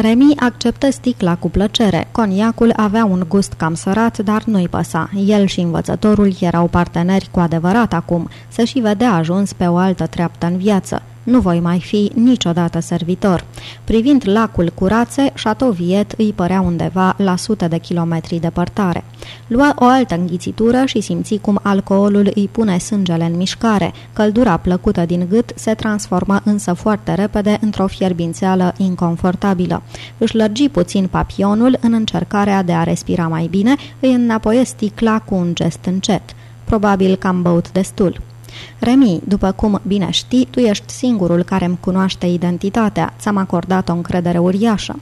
Remi acceptă sticla cu plăcere. Coniacul avea un gust cam sărat, dar nu-i păsa. El și învățătorul erau parteneri cu adevărat acum. Se și vedea ajuns pe o altă treaptă în viață. Nu voi mai fi niciodată servitor. Privind lacul curațe, Chateau Viet îi părea undeva la sute de kilometri departare. Lua o altă înghițitură și simți cum alcoolul îi pune sângele în mișcare. Căldura plăcută din gât se transformă însă foarte repede într-o fierbințeală inconfortabilă. Își lărgi puțin papionul în încercarea de a respira mai bine, îi înapoie sticla cu un gest încet. Probabil că am băut destul. Remi, după cum bine știi, tu ești singurul care îmi cunoaște identitatea. Ți-am acordat o încredere uriașă.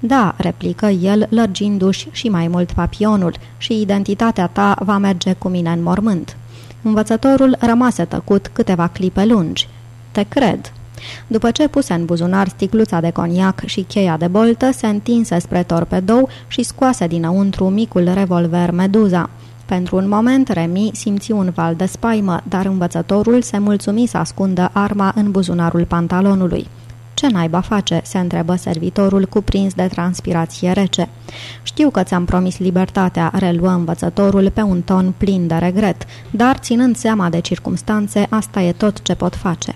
Da, replică el, lărgindu-și și mai mult papionul, și identitatea ta va merge cu mine în mormânt. Învățătorul rămase tăcut câteva clipe lungi. Te cred. După ce puse în buzunar sticluța de coniac și cheia de boltă, se întinse spre torpedou și scoase dinăuntru micul revolver Meduza. Pentru un moment, Remi simți un val de spaimă, dar învățătorul se mulțumi să ascundă arma în buzunarul pantalonului. Ce naiba face?" se întrebă servitorul cuprins de transpirație rece. Știu că ți-am promis libertatea," reluă învățătorul pe un ton plin de regret, dar ținând seama de circumstanțe, asta e tot ce pot face."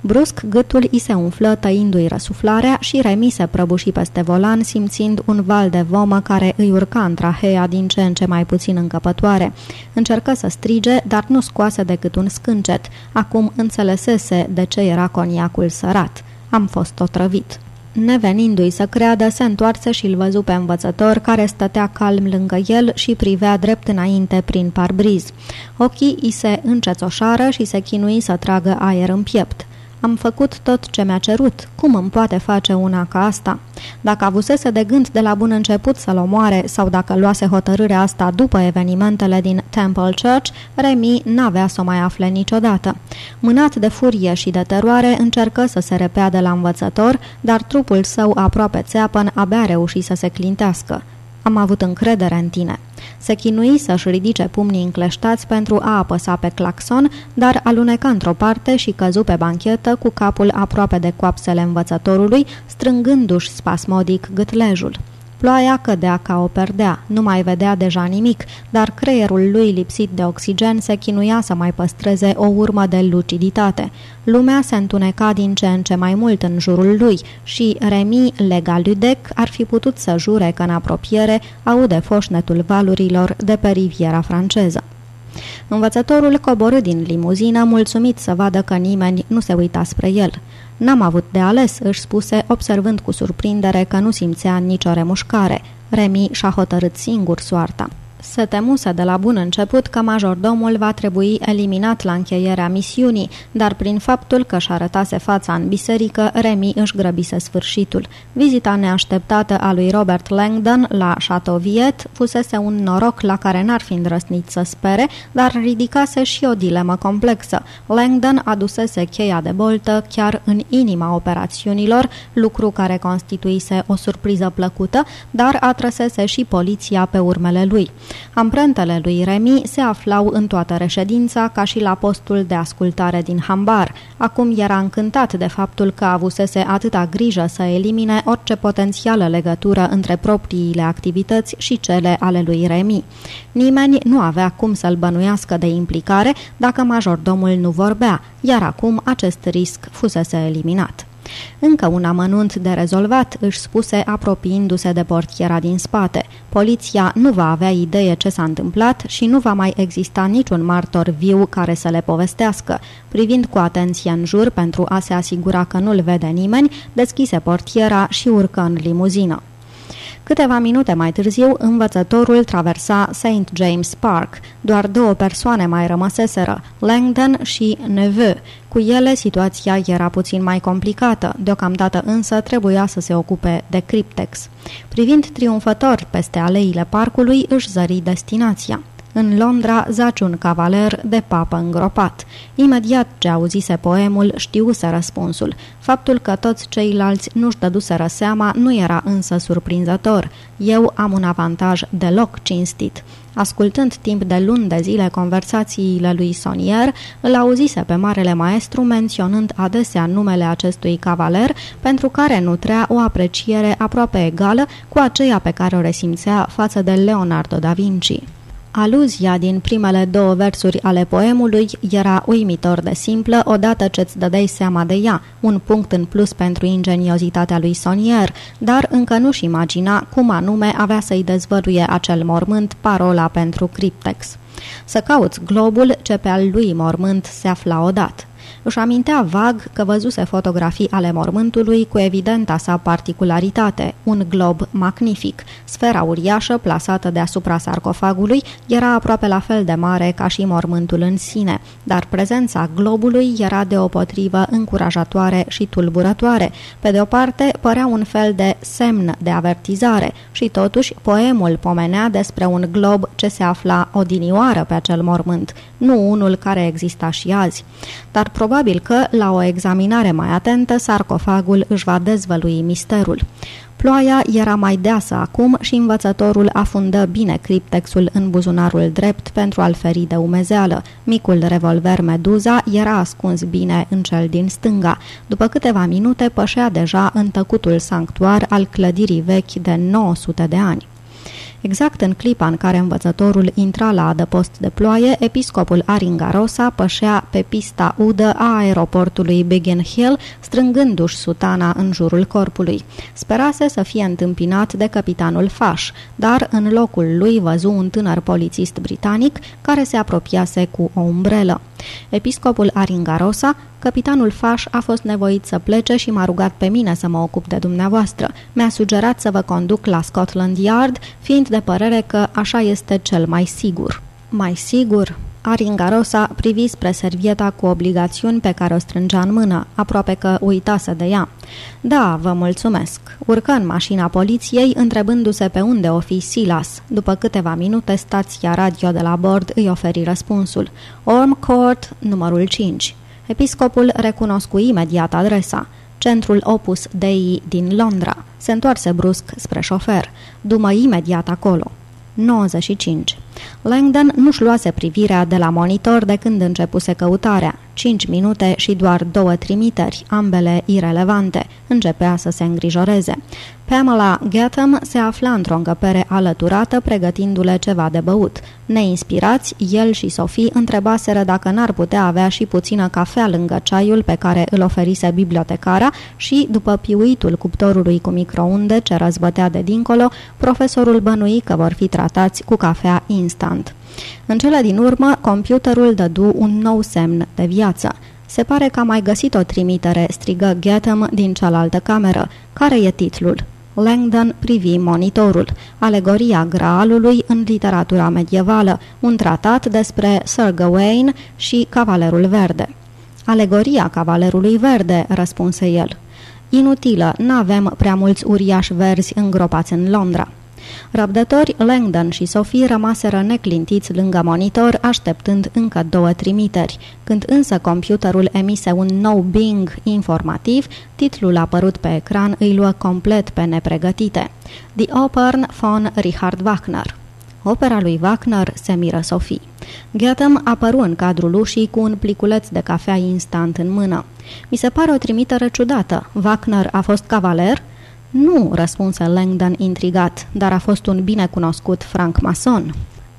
Brusc, gâtul i se umflă tăindu-i răsuflarea și Remi se prăbuși peste volan, simțind un val de vomă care îi urca în trahea din ce în ce mai puțin încăpătoare. Încercă să strige, dar nu scoase decât un scâncet. Acum înțelesese de ce era coniacul sărat. Am fost otrăvit. Nevenindu-i să creadă, se întoarse și îl văzu pe învățător, care stătea calm lângă el și privea drept înainte prin parbriz. Ochii îi se încețoșară și se chinui să tragă aer în piept. Am făcut tot ce mi-a cerut. Cum îmi poate face una ca asta? Dacă avusese de gând de la bun început să-l omoare sau dacă luase hotărârea asta după evenimentele din Temple Church, Remi n-avea să o mai afle niciodată. Mânat de furie și de teroare, încercă să se repea de la învățător, dar trupul său aproape țeapăn abia reuși să se clintească. Am avut încredere în tine. Se chinui să-și ridice pumnii încleștați pentru a apăsa pe claxon, dar aluneca într-o parte și căzu pe banchetă cu capul aproape de coapsele învățătorului, strângându-și spasmodic gâtlejul. Ploaia cădea ca o perdea, nu mai vedea deja nimic, dar creierul lui lipsit de oxigen se chinuia să mai păstreze o urmă de luciditate. Lumea se întuneca din ce în ce mai mult în jurul lui și Remi Legaludec ar fi putut să jure că în apropiere aude foșnetul valurilor de pe riviera franceză. Învățătorul coborâ din limuzină, mulțumit să vadă că nimeni nu se uita spre el. N-am avut de ales, își spuse, observând cu surprindere că nu simțea nicio remușcare. Remi și-a hotărât singur soarta. Se temuse de la bun început că majordomul va trebui eliminat la încheierea misiunii, dar prin faptul că și arătase fața în biserică, Remi își grăbise sfârșitul. Vizita neașteptată a lui Robert Langdon la Chateau Viet fusese un noroc la care n-ar fi îndrăsnit să spere, dar ridicase și o dilemă complexă. Langdon adusese cheia de boltă chiar în inima operațiunilor, lucru care constituise o surpriză plăcută, dar atrăsese și poliția pe urmele lui. Amprentele lui Remi se aflau în toată reședința, ca și la postul de ascultare din Hambar. Acum era încântat de faptul că avusese atâta grijă să elimine orice potențială legătură între propriile activități și cele ale lui Remi. Nimeni nu avea cum să-l bănuiască de implicare dacă majordomul nu vorbea, iar acum acest risc fusese eliminat. Încă un amănunt de rezolvat, își spuse apropiindu-se de portiera din spate. Poliția nu va avea idee ce s-a întâmplat și nu va mai exista niciun martor viu care să le povestească. Privind cu atenție în jur pentru a se asigura că nu-l vede nimeni, deschise portiera și urcă în limuzină. Câteva minute mai târziu, învățătorul traversa St. James Park. Doar două persoane mai rămăseseră, Langdon și Neveu. Cu ele, situația era puțin mai complicată, deocamdată însă trebuia să se ocupe de Cryptex. Privind triumfător peste aleile parcului, își zări destinația. În Londra zace un cavaler de papă îngropat. Imediat ce auzise poemul, știuse răspunsul. Faptul că toți ceilalți nu-și dăduseră seama nu era însă surprinzător. Eu am un avantaj deloc cinstit. Ascultând timp de luni de zile conversațiile lui Sonier, îl auzise pe marele maestru menționând adesea numele acestui cavaler, pentru care nutrea o apreciere aproape egală cu aceea pe care o resimțea față de Leonardo da Vinci. Aluzia din primele două versuri ale poemului era uimitor de simplă odată ce-ți dădeai seama de ea, un punct în plus pentru ingeniozitatea lui Sonier, dar încă nu-și imagina cum anume avea să-i dezvăluie acel mormânt parola pentru criptex. Să cauți globul ce pe al lui mormânt se afla odată. Își amintea vag că văzuse fotografii ale mormântului cu evidenta sa particularitate, un glob magnific. Sfera uriașă plasată deasupra sarcofagului era aproape la fel de mare ca și mormântul în sine, dar prezența globului era deopotrivă încurajatoare și tulburătoare. Pe de o parte, părea un fel de semn de avertizare și totuși poemul pomenea despre un glob ce se afla odinioară pe acel mormânt, nu unul care exista și azi. Dar probabil că, la o examinare mai atentă, sarcofagul își va dezvălui misterul. Ploaia era mai deasă acum și învățătorul afundă bine criptexul în buzunarul drept pentru a-l feri de umezeală. Micul revolver Meduza era ascuns bine în cel din stânga. După câteva minute pășea deja în tăcutul sanctuar al clădirii vechi de 900 de ani. Exact în clipa în care învățătorul intra la adăpost de ploaie, episcopul Aringarosa pășea pe pista udă a aeroportului Biggin Hill, strângându-și sutana în jurul corpului. Sperase să fie întâmpinat de capitanul Faș, dar în locul lui văzu un tânăr polițist britanic care se apropiase cu o umbrelă. Episcopul Aringarosa, capitanul Faș a fost nevoit să plece și m-a rugat pe mine să mă ocup de dumneavoastră. Mi-a sugerat să vă conduc la Scotland Yard, fiind de părere că așa este cel mai sigur. Mai sigur? Aringarosa privi spre servieta cu obligațiuni pe care o strângea în mână, aproape că uitase de ea. Da, vă mulțumesc. Urcă în mașina poliției, întrebându-se pe unde o fi Silas. După câteva minute, stația radio de la bord îi oferi răspunsul. Orm Court, numărul 5. Episcopul recunoscu imediat adresa. Centrul Opus Dei din Londra. Se întoarse brusc spre șofer. Dumă imediat acolo. 95. Langdon nu-și luase privirea de la monitor de când începuse căutarea. 5 minute și doar două trimiteri, ambele irelevante. Începea să se îngrijoreze. Pamela Gatham se afla într-o încăpere alăturată, pregătindu-le ceva de băut. Neinspirați, el și Sophie întrebaseră dacă n-ar putea avea și puțină cafea lângă ceaiul pe care îl oferise bibliotecara și, după piuitul cuptorului cu microunde ce răzbătea de dincolo, profesorul bănui că vor fi tratați cu cafea instant. În cele din urmă, computerul dădu un nou semn de viață. Se pare că a mai găsit o trimitere, strigă Gatham din cealaltă cameră. Care e titlul? Langdon privi monitorul. Alegoria Graalului în literatura medievală, un tratat despre Sir Gawain și Cavalerul Verde. Alegoria Cavalerului Verde, răspunse el. Inutilă, n-avem prea mulți uriași verzi îngropați în Londra. Răbdători, Langdon și Sophie rămaseră neclintiți lângă monitor, așteptând încă două trimiteri. Când însă computerul emise un nou Bing informativ, titlul apărut pe ecran îi luă complet pe nepregătite. The Opern von Richard Wagner Opera lui Wagner se miră Sophie. Goetham apăru în cadrul ușii cu un pliculeț de cafea instant în mână. Mi se pare o trimitere ciudată. Wagner a fost cavaler?" Nu, răspunse Langdon intrigat, dar a fost un binecunoscut franc-mason.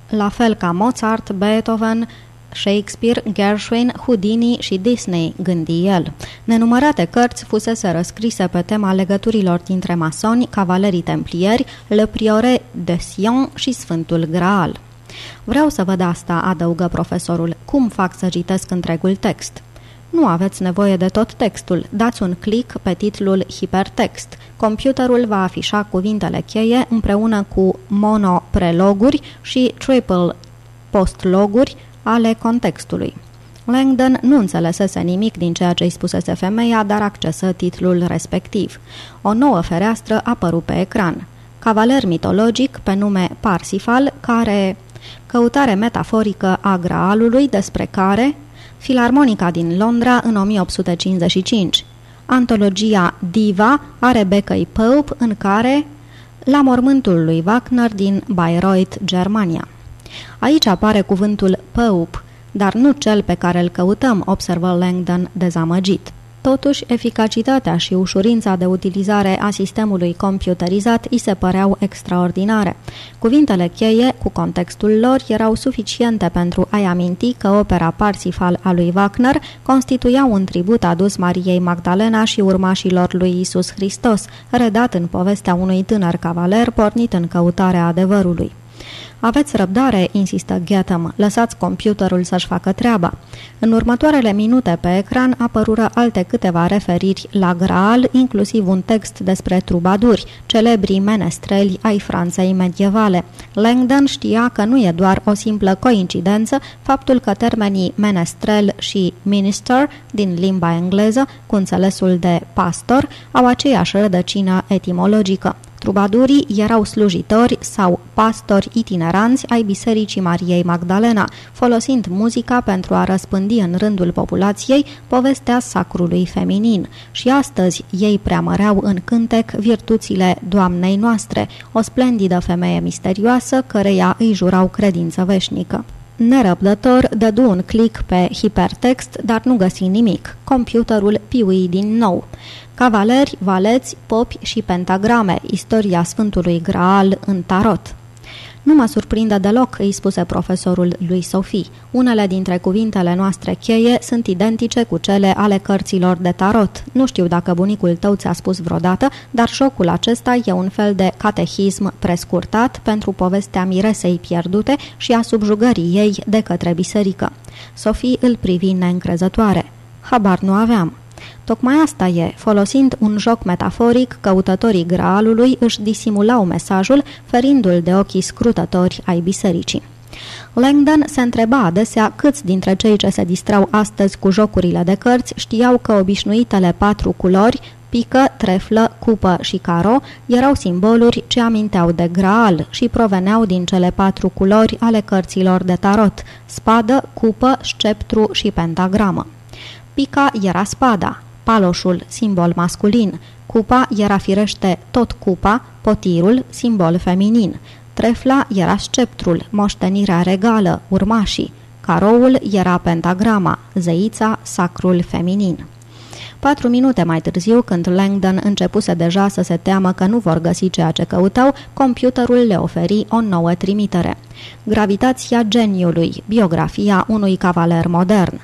La fel ca Mozart, Beethoven, Shakespeare, Gershwin, Houdini și Disney, gândi el. Nenumărate cărți fusese răscrise pe tema legăturilor dintre masoni, cavalerii templieri, Le Priore de Sion și Sfântul Graal. Vreau să văd asta, adăugă profesorul. Cum fac să citesc întregul text? Nu aveți nevoie de tot textul. Dați un click pe titlul Hipertext. Computerul va afișa cuvintele cheie împreună cu mono-preloguri și triple postloguri ale contextului. Langdon nu înțelesese nimic din ceea ce îi spusese femeia, dar accesă titlul respectiv. O nouă fereastră apăru pe ecran. Cavaler mitologic pe nume Parsifal, care Căutare metaforică a Graalului despre care Filarmonica din Londra în 1855 Antologia Diva a Rebecca Pope în care La mormântul lui Wagner din Bayreuth, Germania Aici apare cuvântul Pope, dar nu cel pe care îl căutăm, observă Langdon dezamăgit. Totuși, eficacitatea și ușurința de utilizare a sistemului computerizat îi se păreau extraordinare. Cuvintele cheie, cu contextul lor, erau suficiente pentru a-i aminti că opera Parsifal a lui Wagner constituia un tribut adus Mariei Magdalena și urmașilor lui Isus Hristos, redat în povestea unui tânăr cavaler pornit în căutarea adevărului. Aveți răbdare, insistă Getham, lăsați computerul să-și facă treaba. În următoarele minute pe ecran apărură alte câteva referiri la Graal, inclusiv un text despre trubaduri, celebrii menestreli ai Franței medievale. Langdon știa că nu e doar o simplă coincidență faptul că termenii menestrel și minister din limba engleză, cu înțelesul de pastor, au aceeași rădăcină etimologică. Trubadurii erau slujitori sau pastori itineranți ai Bisericii Mariei Magdalena, folosind muzica pentru a răspândi în rândul populației povestea sacrului feminin. Și astăzi ei preamăreau în cântec virtuțile Doamnei noastre, o splendidă femeie misterioasă căreia îi jurau credință veșnică. Nerăbdător, dădu un click pe hipertext, dar nu găsi nimic. Computerul piui din nou. Cavaleri, valeți, popi și pentagrame, istoria Sfântului Graal în tarot. Nu mă surprinde deloc, îi spuse profesorul lui Sophie. Unele dintre cuvintele noastre cheie sunt identice cu cele ale cărților de tarot. Nu știu dacă bunicul tău ți-a spus vreodată, dar șocul acesta e un fel de catehism prescurtat pentru povestea miresei pierdute și a subjugării ei de către biserică. Sophie îl privi neîncrezătoare. Habar nu aveam. Tocmai asta e, folosind un joc metaforic, căutătorii graalului își disimulau mesajul, ferindu-l de ochii scrutători ai bisericii. Langdon se întreba adesea câți dintre cei ce se distrau astăzi cu jocurile de cărți știau că obișnuitele patru culori, pică, treflă, cupă și caro, erau simboluri ce aminteau de graal și proveneau din cele patru culori ale cărților de tarot, spadă, cupă, sceptru și pentagramă. Pica era spada, paloșul, simbol masculin, cupa era firește tot cupa, potirul, simbol feminin, trefla era sceptrul, moștenirea regală, urmașii, caroul era pentagrama, zeița, sacrul feminin. Patru minute mai târziu, când Langdon începuse deja să se teamă că nu vor găsi ceea ce căutau, computerul le oferi o nouă trimitere. Gravitația geniului, biografia unui cavaler modern.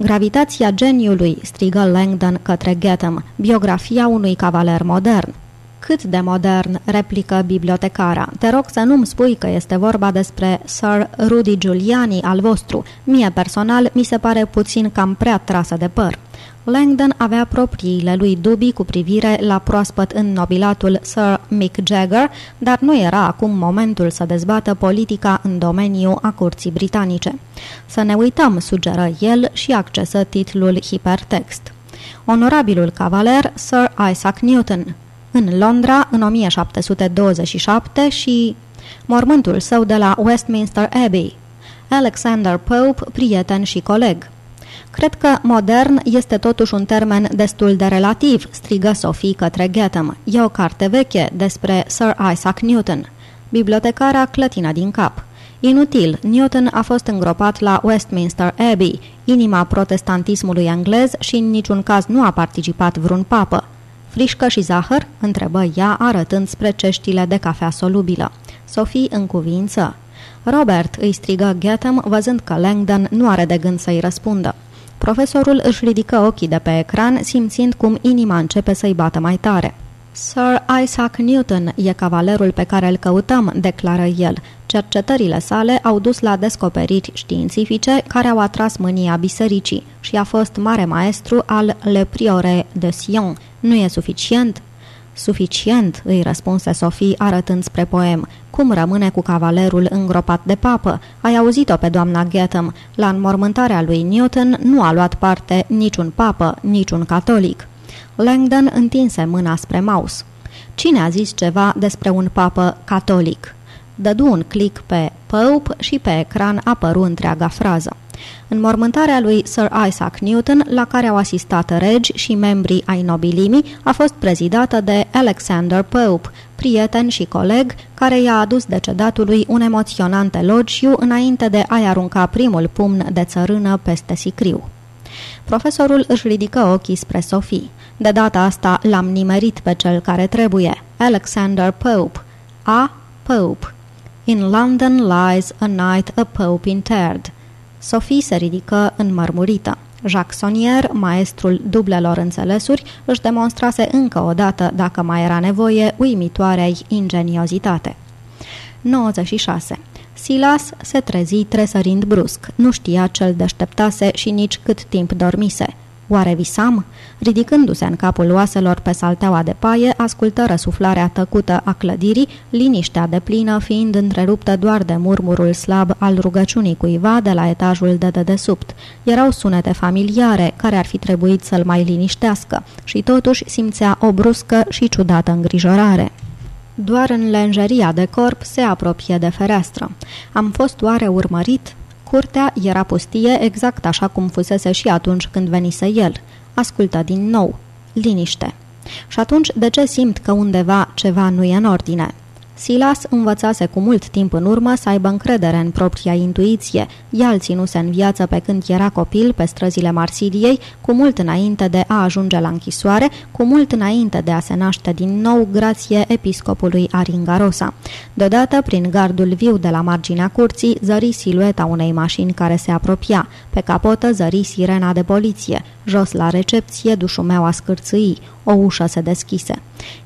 Gravitația geniului, strigă Langdon către Getham, biografia unui cavaler modern. Cât de modern, replică bibliotecara. Te rog să nu-mi spui că este vorba despre Sir Rudy Giuliani al vostru. Mie personal mi se pare puțin cam prea trasă de păr. Langdon avea propriile lui dubii cu privire la proaspăt înnobilatul Sir Mick Jagger, dar nu era acum momentul să dezbată politica în domeniu a curții britanice. Să ne uităm, sugeră el și accesă titlul hipertext. Onorabilul cavaler Sir Isaac Newton, în Londra în 1727 și mormântul său de la Westminster Abbey, Alexander Pope, prieten și coleg. Cred că modern este totuși un termen destul de relativ, strigă Sophie către Getham. E o carte veche despre Sir Isaac Newton. Bibliotecara clătină din cap. Inutil, Newton a fost îngropat la Westminster Abbey, inima protestantismului englez și în niciun caz nu a participat vreun papă. Frișcă și zahăr? întrebă ea, arătând spre ceștile de cafea solubilă. Sophie în cuvință. Robert, îi strigă Getham, văzând că Langdon nu are de gând să-i răspundă. Profesorul își ridică ochii de pe ecran, simțind cum inima începe să-i bată mai tare. Sir Isaac Newton e cavalerul pe care îl căutăm, declară el. Cercetările sale au dus la descoperiri științifice care au atras mânia bisericii și a fost mare maestru al Le Priore de Sion. Nu e suficient? Suficient, îi răspunse Sofie arătând spre poem. Cum rămâne cu cavalerul îngropat de papă? Ai auzit-o pe doamna Getham. La înmormântarea lui Newton nu a luat parte niciun papă, niciun catolic. Langdon întinse mâna spre Maus. Cine a zis ceva despre un papă catolic? Dădu un click pe Pope și pe ecran apăru întreaga frază. Înmormântarea lui Sir Isaac Newton, la care au asistat regi și membrii ai nobilimii, a fost prezidată de Alexander Pope, prieten și coleg, care i-a adus decedatului un emoționant elogiu înainte de a-i arunca primul pumn de țărână peste sicriu. Profesorul își ridică ochii spre Sophie. De data asta l-am nimerit pe cel care trebuie. Alexander Pope. A. Pope. In London lies a night a Pope interred. Sophie se ridică înmărmurită. Jacques Sonnier, maestrul dublelor înțelesuri, își demonstrase încă o dată, dacă mai era nevoie, uimitoarea ingeniozitate. 96. Silas se trezi tresărind brusc. Nu știa ce-l deșteptase și nici cât timp dormise. Oare visam? Ridicându-se în capul oaselor pe salteaua de paie, ascultă răsuflarea tăcută a clădirii, liniștea de plină fiind întreruptă doar de murmurul slab al rugăciunii cuiva de la etajul de dedesubt. Erau sunete familiare care ar fi trebuit să-l mai liniștească și totuși simțea o bruscă și ciudată îngrijorare. Doar în lenjeria de corp se apropie de fereastră. Am fost oare urmărit? Curtea era pustie exact așa cum fusese și atunci când venise el. Ascultă din nou. Liniște. Și atunci, de ce simt că undeva ceva nu e în ordine? Silas învățase cu mult timp în urmă să aibă încredere în propria intuiție. El ținuse în viață pe când era copil pe străzile Marsiliei, cu mult înainte de a ajunge la închisoare, cu mult înainte de a se naște din nou grație episcopului Aringarosa. Deodată, prin gardul viu de la marginea curții, zări silueta unei mașini care se apropia. Pe capotă zări sirena de poliție. Jos la recepție dușumeaua scârțâi. O ușă se deschise.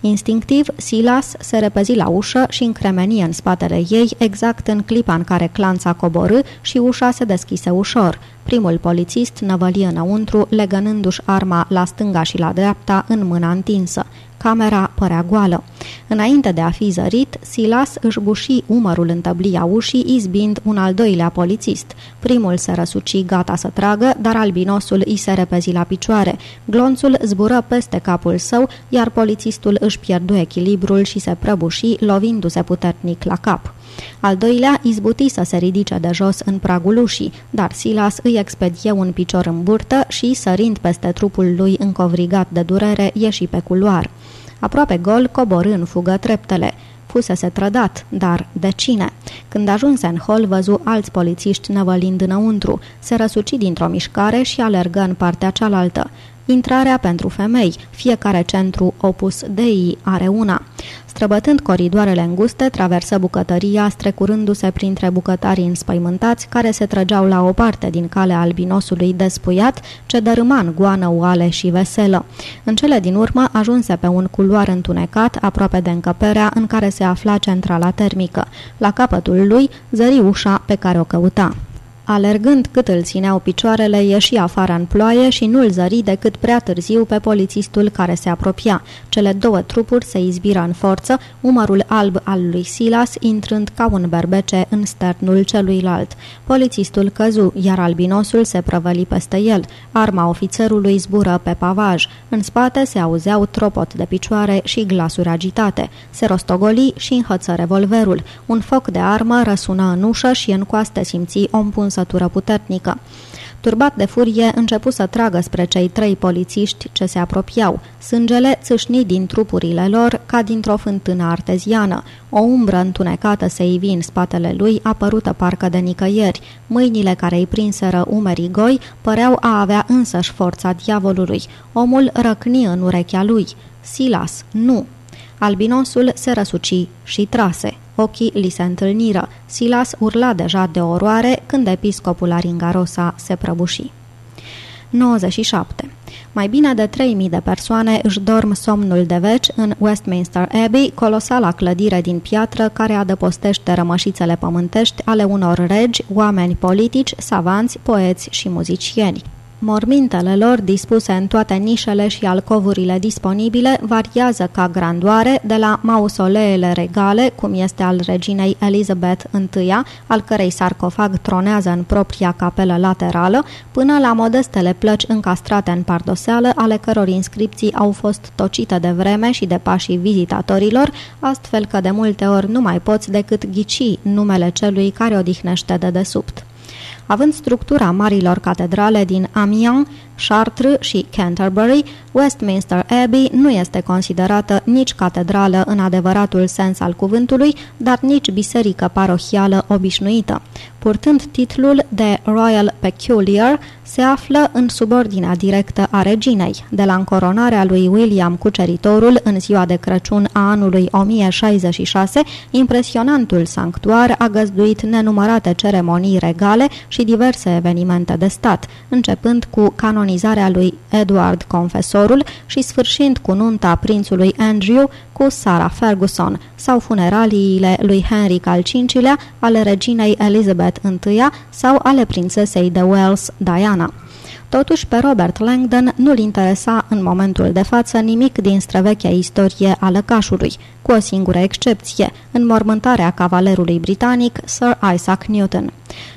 Instinctiv, Silas se repezi la ușă și încremeni în spatele ei exact în clipa în care clanța coborâ și ușa se deschise ușor. Primul polițist năvălie înăuntru, legănându-și arma la stânga și la dreapta în mâna întinsă. Camera părea goală. Înainte de a fi zărit, Silas își buși umărul în tăblia ușii, izbind un al doilea polițist. Primul se răsuci gata să tragă, dar albinosul îi se repezi la picioare. Glonțul zbură peste capul său, iar polițistul își pierdu echilibrul și se prăbuși, lovindu-se puternic la cap. Al doilea izbuti să se ridice de jos în pragul ușii, dar Silas îi expedie un picior în burtă și, sărind peste trupul lui încovrigat de durere, ieși pe culoar. Aproape gol, coborâ în fugă treptele. Fusese trădat, dar de cine? Când ajunse în hol, văzu alți polițiști năvălind înăuntru. Se răsuci dintr-o mișcare și alergă în partea cealaltă. Intrarea pentru femei. Fiecare centru opus Dei are una. Străbătând coridoarele înguste, traversă bucătăria, strecurându-se printre bucătarii înspăimântați care se trăgeau la o parte din calea albinosului despuiat, ce dărâma în goană oale și veselă. În cele din urmă ajunse pe un culoar întunecat, aproape de încăperea în care se afla centrala termică. La capătul lui zări ușa pe care o căuta. Alergând cât îl țineau picioarele, ieși afară în ploaie și nu-l zări decât prea târziu pe polițistul care se apropia. Cele două trupuri se izbiră în forță, umărul alb al lui Silas intrând ca un berbece în sternul celuilalt. Polițistul căzu, iar albinosul se prăvăli peste el. Arma ofițerului zbură pe pavaj. În spate se auzeau tropot de picioare și glasuri agitate. Se rostogoli și înhăță revolverul. Un foc de armă răsună în ușă și în coaste simți o împunsătură puternică. Turbat de furie, începu să tragă spre cei trei polițiști ce se apropiau. Sângele țâșni din trupurile lor ca dintr-o fântână arteziană. O umbră întunecată se ivi în spatele lui, apărută parcă de nicăieri. Mâinile care îi prinseră umerii goi păreau a avea însăși forța diavolului. Omul răcni în urechea lui. Silas, nu! Albinosul se răsuci și trase. Ochii li se întâlniră. Silas urla deja de oroare când episcopul Aringarosa se prăbuși. 97. Mai bine de 3000 de persoane își dorm somnul de veci în Westminster Abbey, colosala clădire din piatră care adăpostește rămășițele pământești ale unor regi, oameni politici, savanți, poeți și muzicieni. Mormintele lor, dispuse în toate nișele și alcovurile disponibile, variază ca grandoare de la mausoleele regale, cum este al reginei Elizabeth I, al cărei sarcofag tronează în propria capelă laterală, până la modestele plăci încastrate în pardoseală, ale căror inscripții au fost tocite de vreme și de pașii vizitatorilor, astfel că de multe ori nu mai poți decât ghici numele celui care odihnește de desubt. Având structura marilor catedrale din Amiens, Chartres și Canterbury, Westminster Abbey nu este considerată nici catedrală în adevăratul sens al cuvântului, dar nici biserică parohială obișnuită. Purtând titlul de Royal Peculiar, se află în subordinea directă a reginei. De la încoronarea lui William Cuceritorul în ziua de Crăciun a anului 1066, impresionantul sanctuar a găzduit nenumărate ceremonii regale și diverse evenimente de stat, începând cu canonizarea lui Edward Confesorul și sfârșind cu nunta prințului Andrew cu Sarah Ferguson sau funeraliile lui Henry al V-lea, ale reginei Elizabeth I sau ale prințesei de Wales Diana. Totuși, pe Robert Langdon nu-l interesa în momentul de față nimic din străvechea istorie a lăcașului, cu o singură excepție, înmormântarea cavalerului britanic Sir Isaac Newton.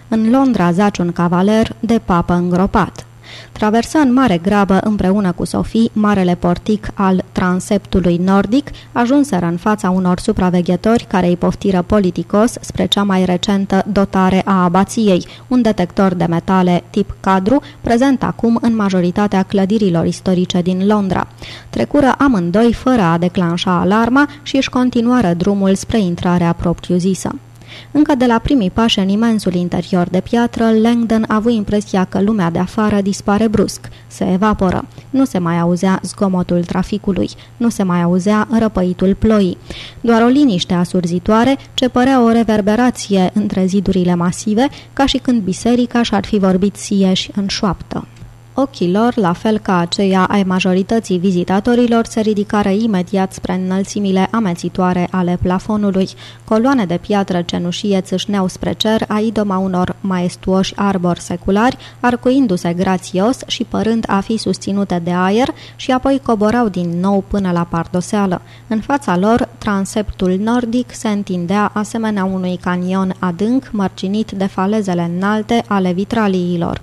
În Londra zaci un cavaler de papă îngropat. Traversă în mare grabă împreună cu Sofie marele portic al transeptului nordic, ajunseră în fața unor supraveghetori care îi poftiră politicos spre cea mai recentă dotare a abației, un detector de metale tip cadru, prezent acum în majoritatea clădirilor istorice din Londra. Trecură amândoi fără a declanșa alarma și își continuară drumul spre intrarea propriu-zisă. Încă de la primii pași în imensul interior de piatră, Langdon a avut impresia că lumea de afară dispare brusc, se evaporă. Nu se mai auzea zgomotul traficului, nu se mai auzea răpăitul ploii. Doar o liniște asurzitoare ce părea o reverberație între zidurile masive, ca și când biserica și-ar fi vorbit sieși în șoaptă. Ochii lor, la fel ca aceia ai majorității vizitatorilor, se ridicară imediat spre înălțimile amețitoare ale plafonului. Coloane de piatră cenușie țâșneau spre cer a idoma unor maestuoși arbori seculari, arcuindu-se grațios și părând a fi susținute de aer și apoi coborau din nou până la pardoseală. În fața lor, transeptul nordic se întindea asemenea unui canion adânc, mărcinit de falezele înalte ale vitraliilor.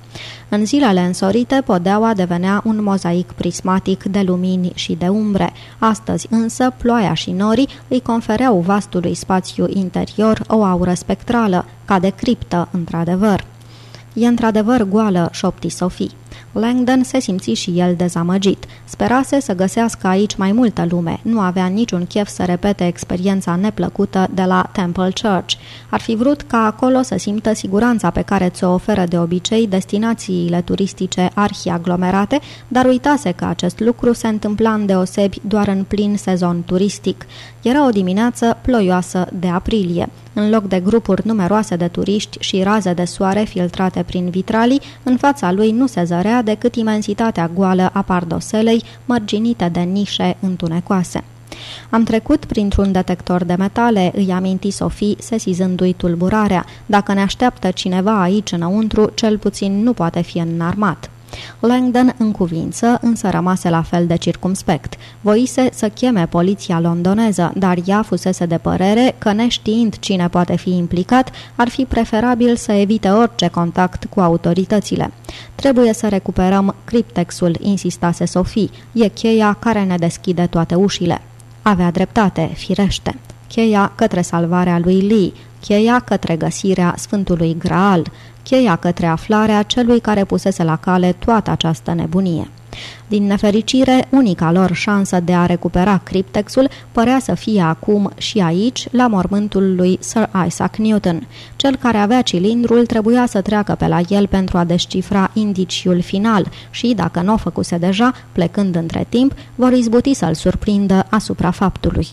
În zilele însorite, podeaua devenea un mozaic prismatic de lumini și de umbre. Astăzi însă, ploaia și norii îi confereau vastului spațiu interior o aură spectrală, ca de criptă, într-adevăr. E într-adevăr goală, șopti Sofie. Langdon se simți și el dezamăgit. Sperase să găsească aici mai multă lume. Nu avea niciun chef să repete experiența neplăcută de la Temple Church. Ar fi vrut ca acolo să simtă siguranța pe care ți-o oferă de obicei destinațiile turistice arhiaglomerate, dar uitase că acest lucru se întâmpla în deosebi doar în plin sezon turistic. Era o dimineață ploioasă de aprilie. În loc de grupuri numeroase de turiști și raze de soare filtrate prin vitralii, în fața lui nu se zărea decât imensitatea goală a pardoselei, mărginite de nișe întunecoase. Am trecut printr-un detector de metale, îi aminti Sofie, sesizându-i tulburarea. Dacă ne așteaptă cineva aici înăuntru, cel puțin nu poate fi înarmat. Langdon în cuvință, însă rămase la fel de circumspect. Voise să cheme poliția londoneză, dar ea fusese de părere că neștiind cine poate fi implicat, ar fi preferabil să evite orice contact cu autoritățile. Trebuie să recuperăm criptexul, insistase Sophie. E cheia care ne deschide toate ușile. Avea dreptate, firește. Cheia către salvarea lui Lee, cheia către găsirea Sfântului Graal, cheia către aflarea celui care pusese la cale toată această nebunie. Din nefericire, unica lor șansă de a recupera criptexul părea să fie acum și aici, la mormântul lui Sir Isaac Newton. Cel care avea cilindrul trebuia să treacă pe la el pentru a descifra indiciul final și, dacă nu o făcuse deja, plecând între timp, vor izbuti să-l surprindă asupra faptului.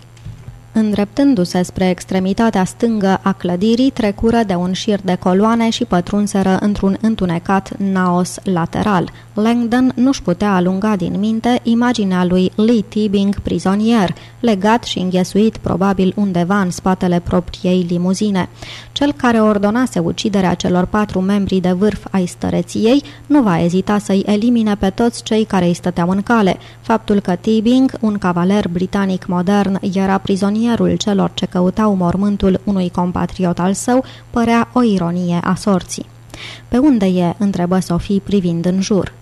Îndreptându-se spre extremitatea stângă a clădirii, trecură de un șir de coloane și pătrunseră într-un întunecat naos lateral. Langdon nu-și putea alunga din minte imaginea lui Lee Tibing prizonier, legat și înghesuit probabil undeva în spatele propriei limuzine. Cel care ordonase uciderea celor patru membri de vârf ai stăreției nu va ezita să-i elimine pe toți cei care îi stăteau în cale. Faptul că Tibing, un cavaler britanic modern, era prizonierul celor ce căutau mormântul unui compatriot al său, părea o ironie a sorții. Pe unde e?" întrebă Sofie privind în jur.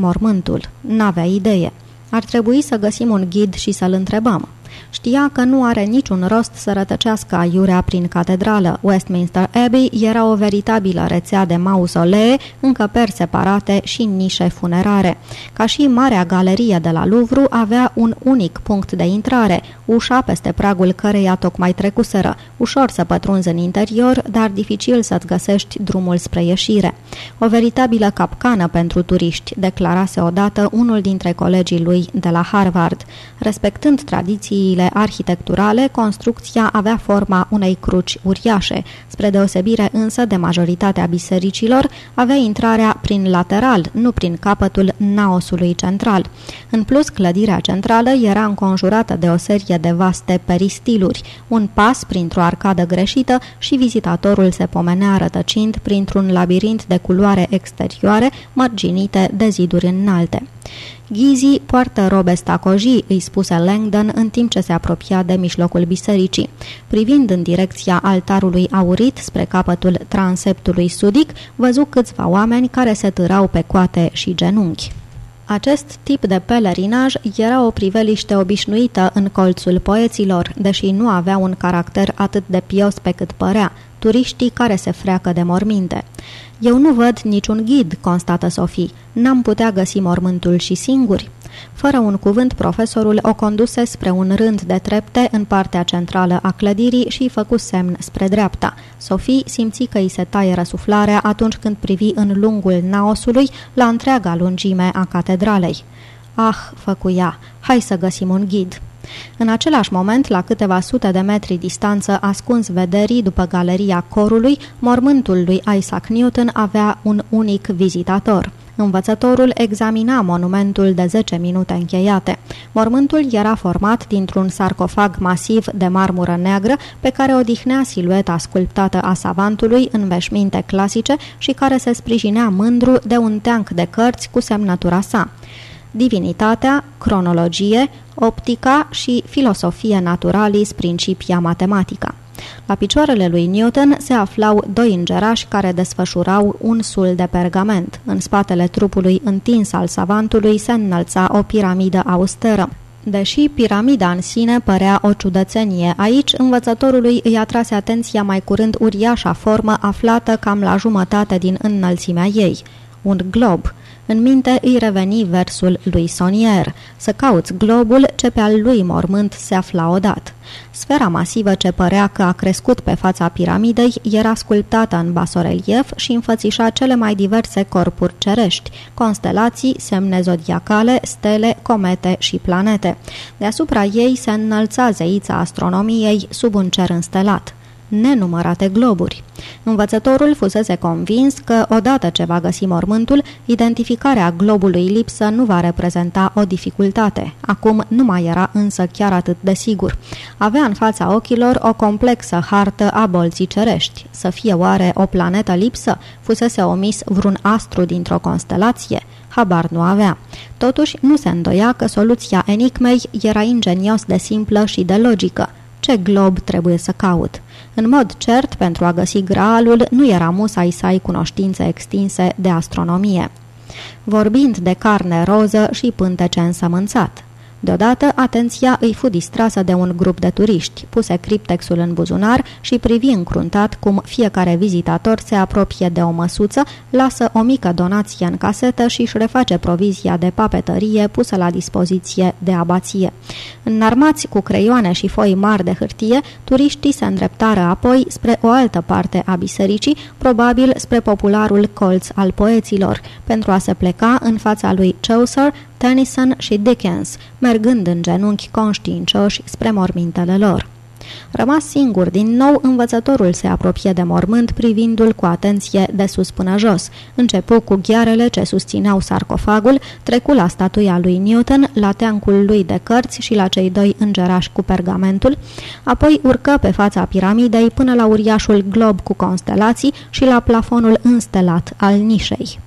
Mormântul. N-avea idee. Ar trebui să găsim un ghid și să-l întrebăm. Știa că nu are niciun rost să rătăcească aiurea prin catedrală. Westminster Abbey era o veritabilă rețea de mausolee, încăperi separate și nișe funerare. Ca și Marea Galerie de la Louvre avea un unic punct de intrare, ușa peste pragul căreia tocmai trecuseră. Ușor să pătrunzi în interior, dar dificil să-ți găsești drumul spre ieșire. O veritabilă capcană pentru turiști, declarase odată unul dintre colegii lui de la Harvard. Respectând tradițiile detaliile arhitecturale, construcția avea forma unei cruci uriașe. Spre deosebire însă de majoritatea bisericilor, avea intrarea prin lateral, nu prin capătul naosului central. În plus, clădirea centrală era înconjurată de o serie de vaste peristiluri, un pas printr-o arcadă greșită și vizitatorul se pomenea rătăcind printr-un labirint de culoare exterioare mărginite de ziduri înalte. Ghizii poartă robe stacojii, îi spuse Langdon în timp ce se apropia de mijlocul bisericii. Privind în direcția altarului aurit spre capătul transeptului sudic, văzu câțiva oameni care se târau pe coate și genunchi. Acest tip de pelerinaj era o priveliște obișnuită în colțul poeților, deși nu avea un caracter atât de pios pe cât părea, turiștii care se freacă de morminte. Eu nu văd niciun ghid, constată Sofie. N-am putea găsi mormântul și singuri. Fără un cuvânt, profesorul o conduse spre un rând de trepte în partea centrală a clădirii și îi făcu semn spre dreapta. Sofie simți că îi se taie răsuflarea atunci când privi în lungul naosului la întreaga lungime a catedralei. Ah, făcuia, hai să găsim un ghid. În același moment, la câteva sute de metri distanță, ascuns vederii după galeria corului, mormântul lui Isaac Newton avea un unic vizitator. Învățătorul examina monumentul de 10 minute încheiate. Mormântul era format dintr-un sarcofag masiv de marmură neagră pe care odihnea silueta sculptată a savantului în veșminte clasice și care se sprijinea mândru de un teanc de cărți cu semnătura sa divinitatea, cronologie, optica și filosofie naturalis principia matematica. La picioarele lui Newton se aflau doi îngerași care desfășurau un sul de pergament. În spatele trupului întins al savantului se înălța o piramidă austeră. Deși piramida în sine părea o ciudățenie, aici învățătorului îi atrase atenția mai curând uriașa formă aflată cam la jumătate din înălțimea ei. Un glob. În minte îi reveni versul lui Sonier, să cauți globul ce pe al lui mormânt se afla odată. Sfera masivă ce părea că a crescut pe fața piramidei era sculptată în basorelief și înfățișa cele mai diverse corpuri cerești, constelații, semne zodiacale, stele, comete și planete. Deasupra ei se înălța zeița astronomiei sub un cer înstelat nenumărate globuri. Învățătorul fusese convins că, odată ce va găsi mormântul, identificarea globului lipsă nu va reprezenta o dificultate. Acum nu mai era însă chiar atât de sigur. Avea în fața ochilor o complexă hartă a bolții cerești. Să fie oare o planetă lipsă? Fusese omis vreun astru dintr-o constelație? Habar nu avea. Totuși, nu se îndoia că soluția enigmei era ingenios de simplă și de logică. Ce glob trebuie să caut? În mod cert, pentru a găsi graalul, nu era musai să ai cunoștințe extinse de astronomie. Vorbind de carne roză și pântece însămânțat. Deodată, atenția îi fu distrasă de un grup de turiști. Puse criptexul în buzunar și privi încruntat cum fiecare vizitator se apropie de o măsuță, lasă o mică donație în casetă și își reface provizia de papetărie pusă la dispoziție de abație. Înarmați cu creioane și foi mari de hârtie, turiștii se îndreptară apoi spre o altă parte a bisericii, probabil spre popularul colț al poeților, pentru a se pleca în fața lui Chaucer, Tennyson și Dickens, mergând în genunchi conștiincioși spre mormintele lor. Rămas singur din nou, învățătorul se apropie de mormânt privindu-l cu atenție de sus până jos. Începu cu ghearele ce susțineau sarcofagul, trecu la statuia lui Newton, la teancul lui de cărți și la cei doi îngerași cu pergamentul, apoi urcă pe fața piramidei până la uriașul glob cu constelații și la plafonul înstelat al nișei.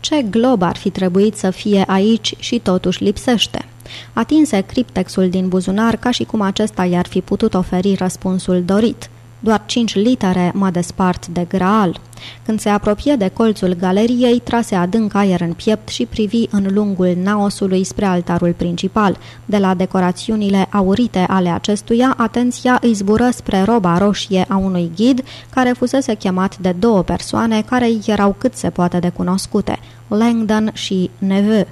Ce glob ar fi trebuit să fie aici și totuși lipsește? Atinse criptexul din buzunar ca și cum acesta i-ar fi putut oferi răspunsul dorit. Doar cinci litere mă despart de graal. Când se apropie de colțul galeriei, trase adânc aer în piept și privi în lungul naosului spre altarul principal. De la decorațiunile aurite ale acestuia, atenția îi zbură spre roba roșie a unui ghid, care fusese chemat de două persoane care erau cât se poate de cunoscute, Langdon și Neveu.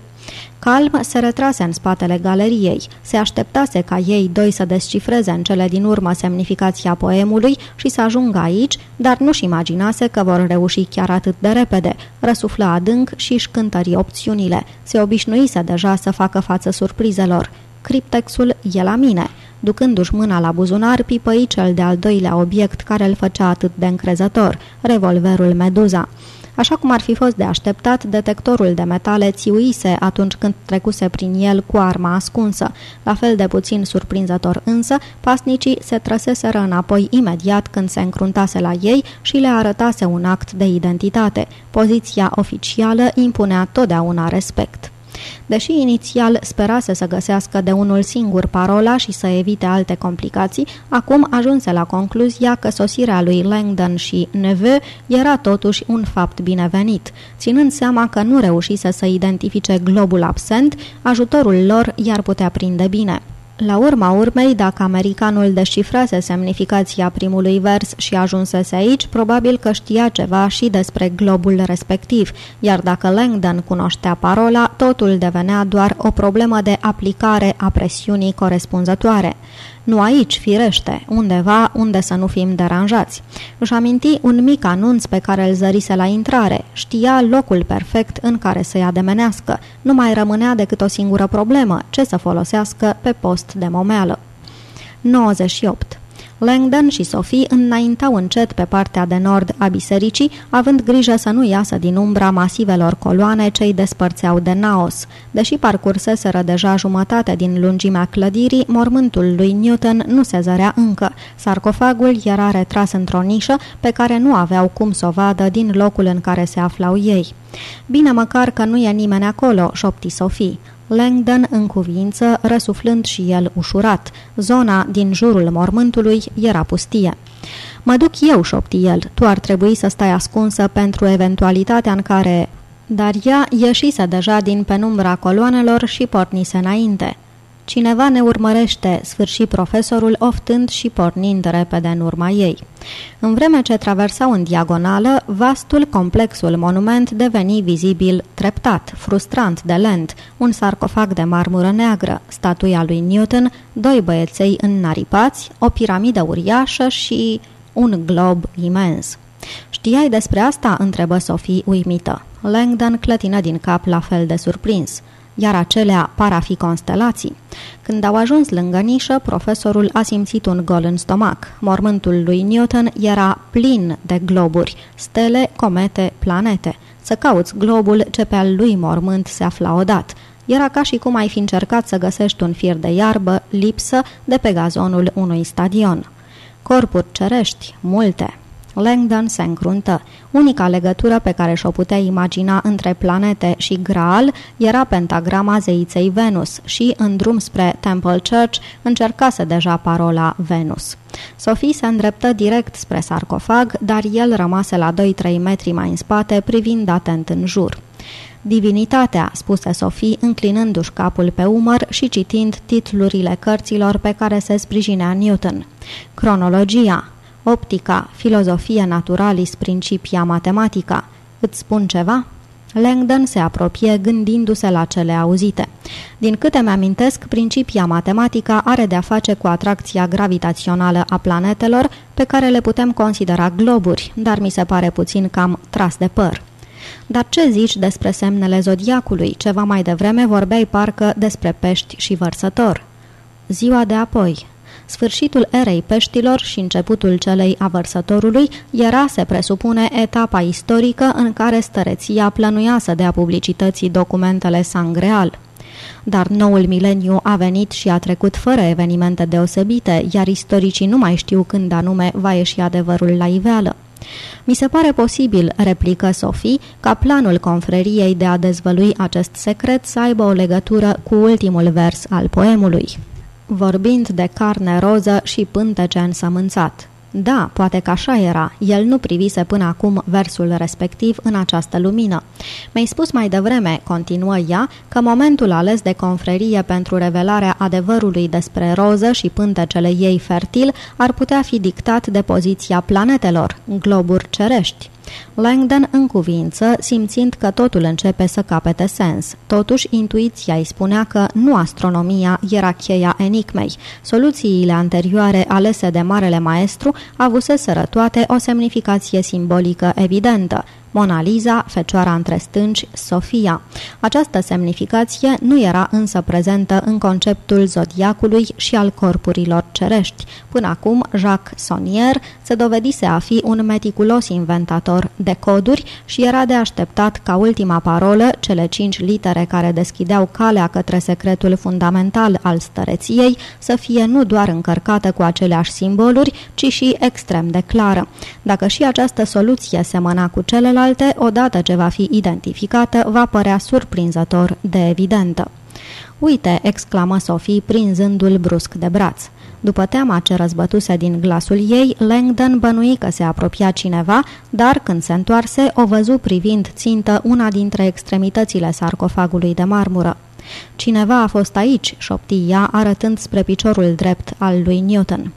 Calm se retrase în spatele galeriei. Se așteptase ca ei doi să descifreze în cele din urmă semnificația poemului și să ajungă aici, dar nu-și imaginase că vor reuși chiar atât de repede. Răsuflă adânc și își cântări opțiunile. Se obișnuise deja să facă față surprizelor. Criptexul e la mine. Ducându-și mâna la buzunar, pipăi cel de-al doilea obiect care îl făcea atât de încrezător, revolverul Meduza. Așa cum ar fi fost de așteptat, detectorul de metale țiuise atunci când trecuse prin el cu arma ascunsă. La fel de puțin surprinzător însă, pasnicii se trăseseră înapoi imediat când se încruntase la ei și le arătase un act de identitate. Poziția oficială impunea totdeauna respect. Deși inițial sperase să găsească de unul singur parola și să evite alte complicații, acum ajunse la concluzia că sosirea lui Langdon și Neveu era totuși un fapt binevenit. Ținând seama că nu reușise să identifice globul absent, ajutorul lor i-ar putea prinde bine. La urma urmei, dacă americanul descifrase semnificația primului vers și ajunsese aici, probabil că știa ceva și despre globul respectiv, iar dacă Langdon cunoștea parola, totul devenea doar o problemă de aplicare a presiunii corespunzătoare. Nu aici, firește, undeva unde să nu fim deranjați. Își aminti un mic anunț pe care îl zărise la intrare. Știa locul perfect în care să-i ademenească. Nu mai rămânea decât o singură problemă, ce să folosească pe post de momeală. 98. Langdon și Sophie înaintau încet pe partea de nord a bisericii, având grijă să nu iasă din umbra masivelor coloane ce îi despărțeau de Naos. Deși parcurseseră deja jumătate din lungimea clădirii, mormântul lui Newton nu se zărea încă. Sarcofagul era retras într-o nișă pe care nu aveau cum să o vadă din locul în care se aflau ei. Bine măcar că nu e nimeni acolo, șopti Sophie. Langdon în cuvință, răsuflând și el ușurat. Zona din jurul mormântului era pustie. Mă duc eu, șopti el, tu ar trebui să stai ascunsă pentru eventualitatea în care... Dar ea ieșise deja din penumbra coloanelor și pornise înainte. Cineva ne urmărește, sfârși profesorul, oftând și pornind repede în urma ei. În vreme ce traversau în diagonală, vastul complexul monument deveni vizibil treptat, frustrant de lent, un sarcofag de marmură neagră, statuia lui Newton, doi băieței înnaripați, o piramidă uriașă și un glob imens. Știai despre asta?" întrebă Sophie uimită. Langdon clătină din cap la fel de surprins iar acelea par a fi constelații. Când au ajuns lângă nișă, profesorul a simțit un gol în stomac. Mormântul lui Newton era plin de globuri, stele, comete, planete. Să cauți globul ce pe al lui mormânt se afla odată. Era ca și cum ai fi încercat să găsești un fir de iarbă lipsă de pe gazonul unui stadion. Corpuri cerești, multe, Langdon se încruntă. Unica legătură pe care și-o putea imagina între planete și Graal era pentagrama zeiței Venus și, în drum spre Temple Church, încercase deja parola Venus. Sophie se îndreptă direct spre sarcofag, dar el rămase la 2-3 metri mai în spate, privind atent în jur. Divinitatea, spuse Sophie, înclinându-și capul pe umăr și citind titlurile cărților pe care se sprijinea Newton. Cronologia, Optica, filozofia naturalis principia matematica. Îți spun ceva? Langdon se apropie gândindu-se la cele auzite. Din câte mi-amintesc, principia matematica are de-a face cu atracția gravitațională a planetelor, pe care le putem considera globuri, dar mi se pare puțin cam tras de păr. Dar ce zici despre semnele zodiacului? Ceva mai devreme vorbeai parcă despre pești și vărsător. Ziua de apoi. Sfârșitul erei peștilor și începutul celei a vărsătorului era, se presupune, etapa istorică în care stăreția plănuia să dea publicității documentele sangreal. Dar noul mileniu a venit și a trecut fără evenimente deosebite, iar istoricii nu mai știu când anume va ieși adevărul la iveală. Mi se pare posibil, replică Sophie, ca planul confreriei de a dezvălui acest secret să aibă o legătură cu ultimul vers al poemului. Vorbind de carne roză și pântece însămânțat. Da, poate că așa era. El nu privise până acum versul respectiv în această lumină. Mi-ai spus mai devreme, continuă ea, că momentul ales de confrerie pentru revelarea adevărului despre roză și pântecele ei fertil ar putea fi dictat de poziția planetelor, globuri cerești. Langdon în cuvință, simțind că totul începe să capete sens. Totuși, intuiția îi spunea că nu astronomia era cheia enigmei. Soluțiile anterioare alese de Marele Maestru avuseseră toate o semnificație simbolică evidentă. Mona Lisa, Fecioara între stânci, Sofia. Această semnificație nu era însă prezentă în conceptul zodiacului și al corpurilor cerești. Până acum, Jacques Sonnier se dovedise a fi un meticulos inventator de coduri și era de așteptat ca ultima parolă, cele cinci litere care deschideau calea către secretul fundamental al stăreției, să fie nu doar încărcată cu aceleași simboluri, ci și extrem de clară. Dacă și această soluție semăna cu celelalte, celelalte, odată ce va fi identificată, va părea surprinzător de evidentă. Uite!" exclamă Sophie, prinzându-l brusc de braț. După teama ce răzbătuse din glasul ei, Langdon bănui că se apropia cineva, dar când se întoarse, o văzu privind țintă una dintre extremitățile sarcofagului de marmură. Cineva a fost aici, șopti ea, arătând spre piciorul drept al lui Newton.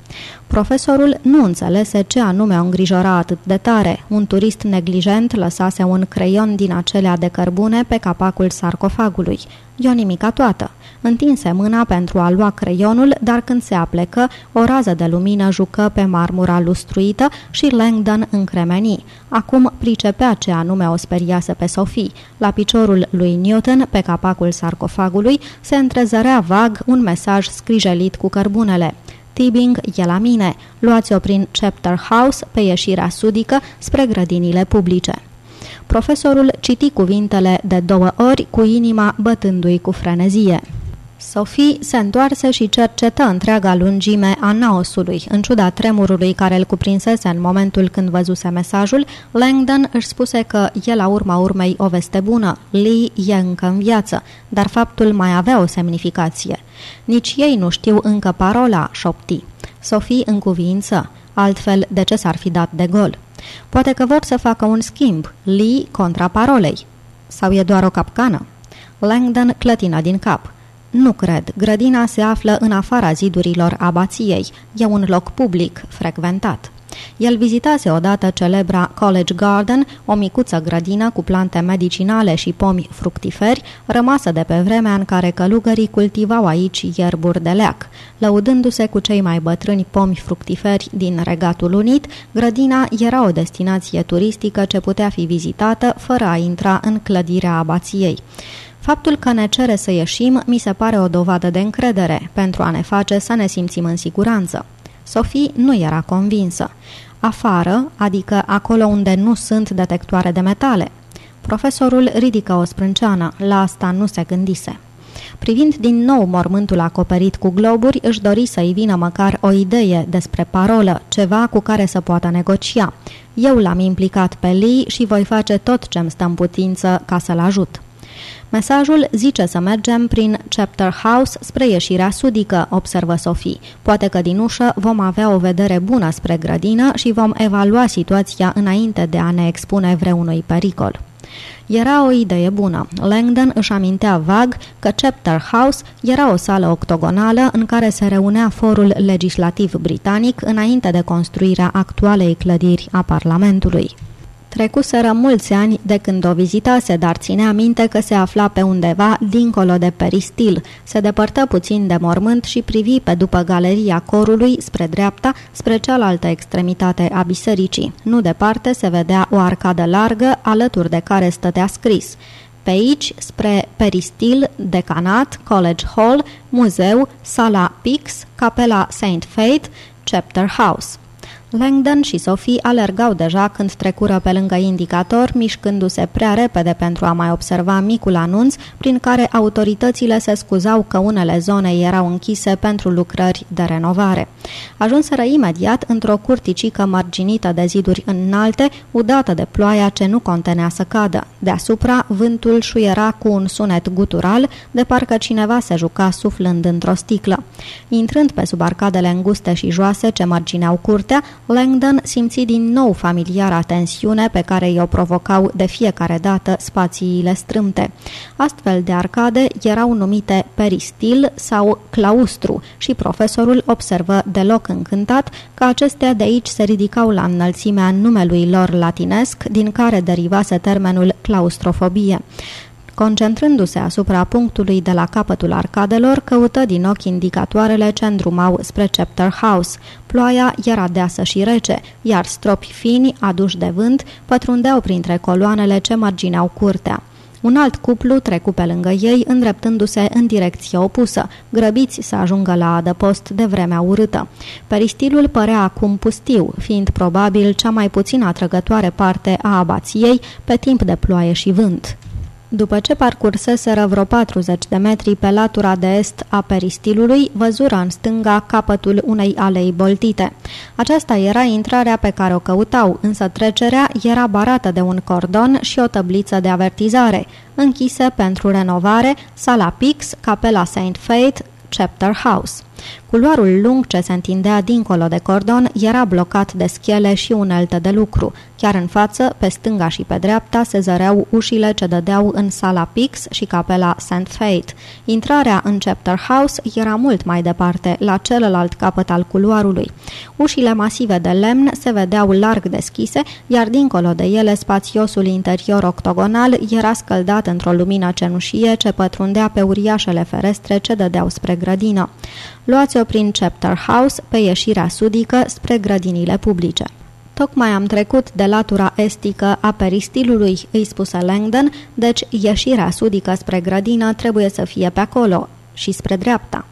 Profesorul nu înțelese ce anume o îngrijora atât de tare. Un turist neglijent lăsase un creion din acelea de cărbune pe capacul sarcofagului. E o nimica toată. Întinse mâna pentru a lua creionul, dar când se aplecă, o rază de lumină jucă pe marmura lustruită și Langdon încremeni. Acum pricepea ce anume o speriase pe Sophie. La piciorul lui Newton, pe capacul sarcofagului, se întrezărea vag un mesaj scrijelit cu cărbunele. Tibing e la mine. Luați-o prin Chapter House pe ieșirea sudică spre grădinile publice. Profesorul citi cuvintele de două ori cu inima bătându-i cu frenezie. Sophie se întoarse și cercetă întreaga lungime a naosului. În ciuda tremurului care îl cuprinsese în momentul când văzuse mesajul, Langdon își spuse că e la urma urmei o veste bună. Lee e încă în viață, dar faptul mai avea o semnificație. Nici ei nu știu încă parola, șopti. Sophie în cuvință, altfel de ce s-ar fi dat de gol? Poate că vor să facă un schimb, Lee contra parolei. Sau e doar o capcană? Langdon clătina din cap. Nu cred. Grădina se află în afara zidurilor abației. E un loc public, frecventat. El vizitase odată celebra College Garden, o micuță grădină cu plante medicinale și pomi fructiferi, rămasă de pe vremea în care călugării cultivau aici ierburi de leac. Lăudându-se cu cei mai bătrâni pomi fructiferi din Regatul Unit, grădina era o destinație turistică ce putea fi vizitată fără a intra în clădirea abației. Faptul că ne cere să ieșim mi se pare o dovadă de încredere, pentru a ne face să ne simțim în siguranță. Sophie nu era convinsă. Afară, adică acolo unde nu sunt detectoare de metale. Profesorul ridică o sprânceană, la asta nu se gândise. Privind din nou mormântul acoperit cu globuri, își dori să-i vină măcar o idee despre parolă, ceva cu care să poată negocia. Eu l-am implicat pe Lee și voi face tot ce-mi stă în putință ca să-l ajut. Mesajul zice să mergem prin Chapter House spre ieșirea sudică, observă Sophie. Poate că din ușă vom avea o vedere bună spre grădină și vom evalua situația înainte de a ne expune vreunui pericol. Era o idee bună. Langdon își amintea vag că Chapter House era o sală octogonală în care se reunea forul legislativ britanic înainte de construirea actualei clădiri a Parlamentului. Trecuseră mulți ani de când o vizitase, dar ținea minte că se afla pe undeva dincolo de peristil. Se depărtă puțin de mormânt și privi pe după galeria corului, spre dreapta, spre cealaltă extremitate a bisericii. Nu departe se vedea o arcadă largă, alături de care stătea scris Pe aici, spre peristil, decanat, college hall, muzeu, sala Pix, capela St. Faith, chapter house. Langdon și Sophie alergau deja când trecură pe lângă indicator, mișcându-se prea repede pentru a mai observa micul anunț prin care autoritățile se scuzau că unele zone erau închise pentru lucrări de renovare. Ajunseră imediat într-o curticică marginită de ziduri înalte, udată de ploaia ce nu contenea să cadă. Deasupra, vântul șuiera cu un sunet gutural, de parcă cineva se juca suflând într-o sticlă. Intrând pe sub arcadele înguste și joase ce margineau curtea, Langdon simți din nou familiara tensiune pe care i-o provocau de fiecare dată spațiile strâmte. Astfel de arcade erau numite peristil sau claustru și profesorul observă deloc încântat că acestea de aici se ridicau la înălțimea numelui lor latinesc, din care derivase termenul claustrofobie. Concentrându-se asupra punctului de la capătul arcadelor, căută din ochi indicatoarele ce îndrumau spre Chapter House. Ploaia era deasă și rece, iar stropi fini, aduși de vânt, pătrundeau printre coloanele ce margineau curtea. Un alt cuplu trecu pe lângă ei, îndreptându-se în direcție opusă, grăbiți să ajungă la adăpost de vremea urâtă. Peristilul părea acum pustiu, fiind probabil cea mai puțin atrăgătoare parte a abației pe timp de ploaie și vânt. După ce parcurseseră vreo 40 de metri pe latura de est a peristilului, văzură în stânga capătul unei alei boltite. Aceasta era intrarea pe care o căutau, însă trecerea era barată de un cordon și o tăbliță de avertizare, închise pentru renovare, sala Pix, capela St. Faith, Chapter House. Culoarul lung ce se întindea dincolo de cordon era blocat de schele și unelte de lucru. Chiar în față, pe stânga și pe dreapta, se zăreau ușile ce dădeau în sala Pix și capela St. Fate. Intrarea în Chapter House era mult mai departe, la celălalt capăt al culoarului. Ușile masive de lemn se vedeau larg deschise, iar dincolo de ele spațiosul interior octogonal era scăldat într-o lumină cenușie ce pătrundea pe uriașele ferestre ce dădeau spre grădină. Luați-o prin Chapter House pe ieșirea sudică spre grădinile publice. Tocmai am trecut de latura estică a peristilului, îi spuse Langdon, deci ieșirea sudică spre grădină trebuie să fie pe acolo și spre dreapta.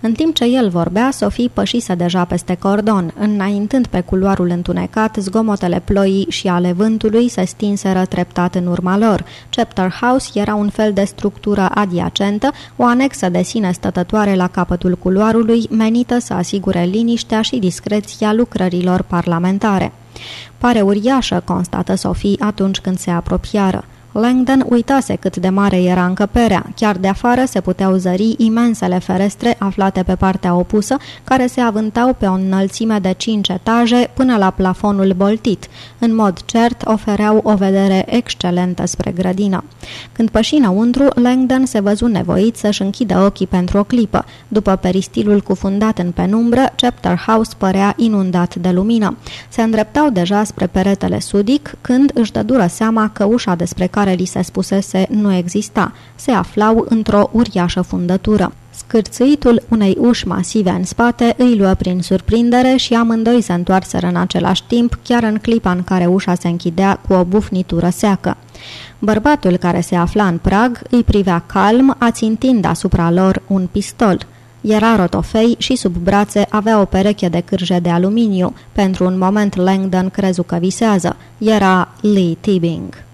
În timp ce el vorbea, Sofie pășise deja peste cordon. Înaintând pe culoarul întunecat, zgomotele ploii și ale vântului se stinseră treptat în urma lor. Chapter House era un fel de structură adiacentă, o anexă de sine stătătoare la capătul culoarului, menită să asigure liniștea și discreția lucrărilor parlamentare. Pare uriașă, constată Sofie atunci când se apropiară. Langdon uitase cât de mare era încăperea. Chiar de afară se puteau zări imensele ferestre aflate pe partea opusă, care se avântau pe o înălțime de cinci etaje până la plafonul boltit. În mod cert, ofereau o vedere excelentă spre grădină. Când păși înăuntru, Langdon se văzu nevoit să-și închidă ochii pentru o clipă. După peristilul cufundat în penumbră, Chapter House părea inundat de lumină. Se îndreptau deja spre peretele sudic, când își dădură seama că ușa despre care care li se spusese nu exista. Se aflau într-o uriașă fundătură. Scârțâitul unei uși masive în spate îi luă prin surprindere și amândoi se întoarseră în același timp, chiar în clipa în care ușa se închidea cu o bufnitură seacă. Bărbatul care se afla în prag îi privea calm, ațintind asupra lor un pistol. Era rotofei și sub brațe avea o pereche de cârje de aluminiu. Pentru un moment Langdon crezu că visează. Era Lee Tibbing.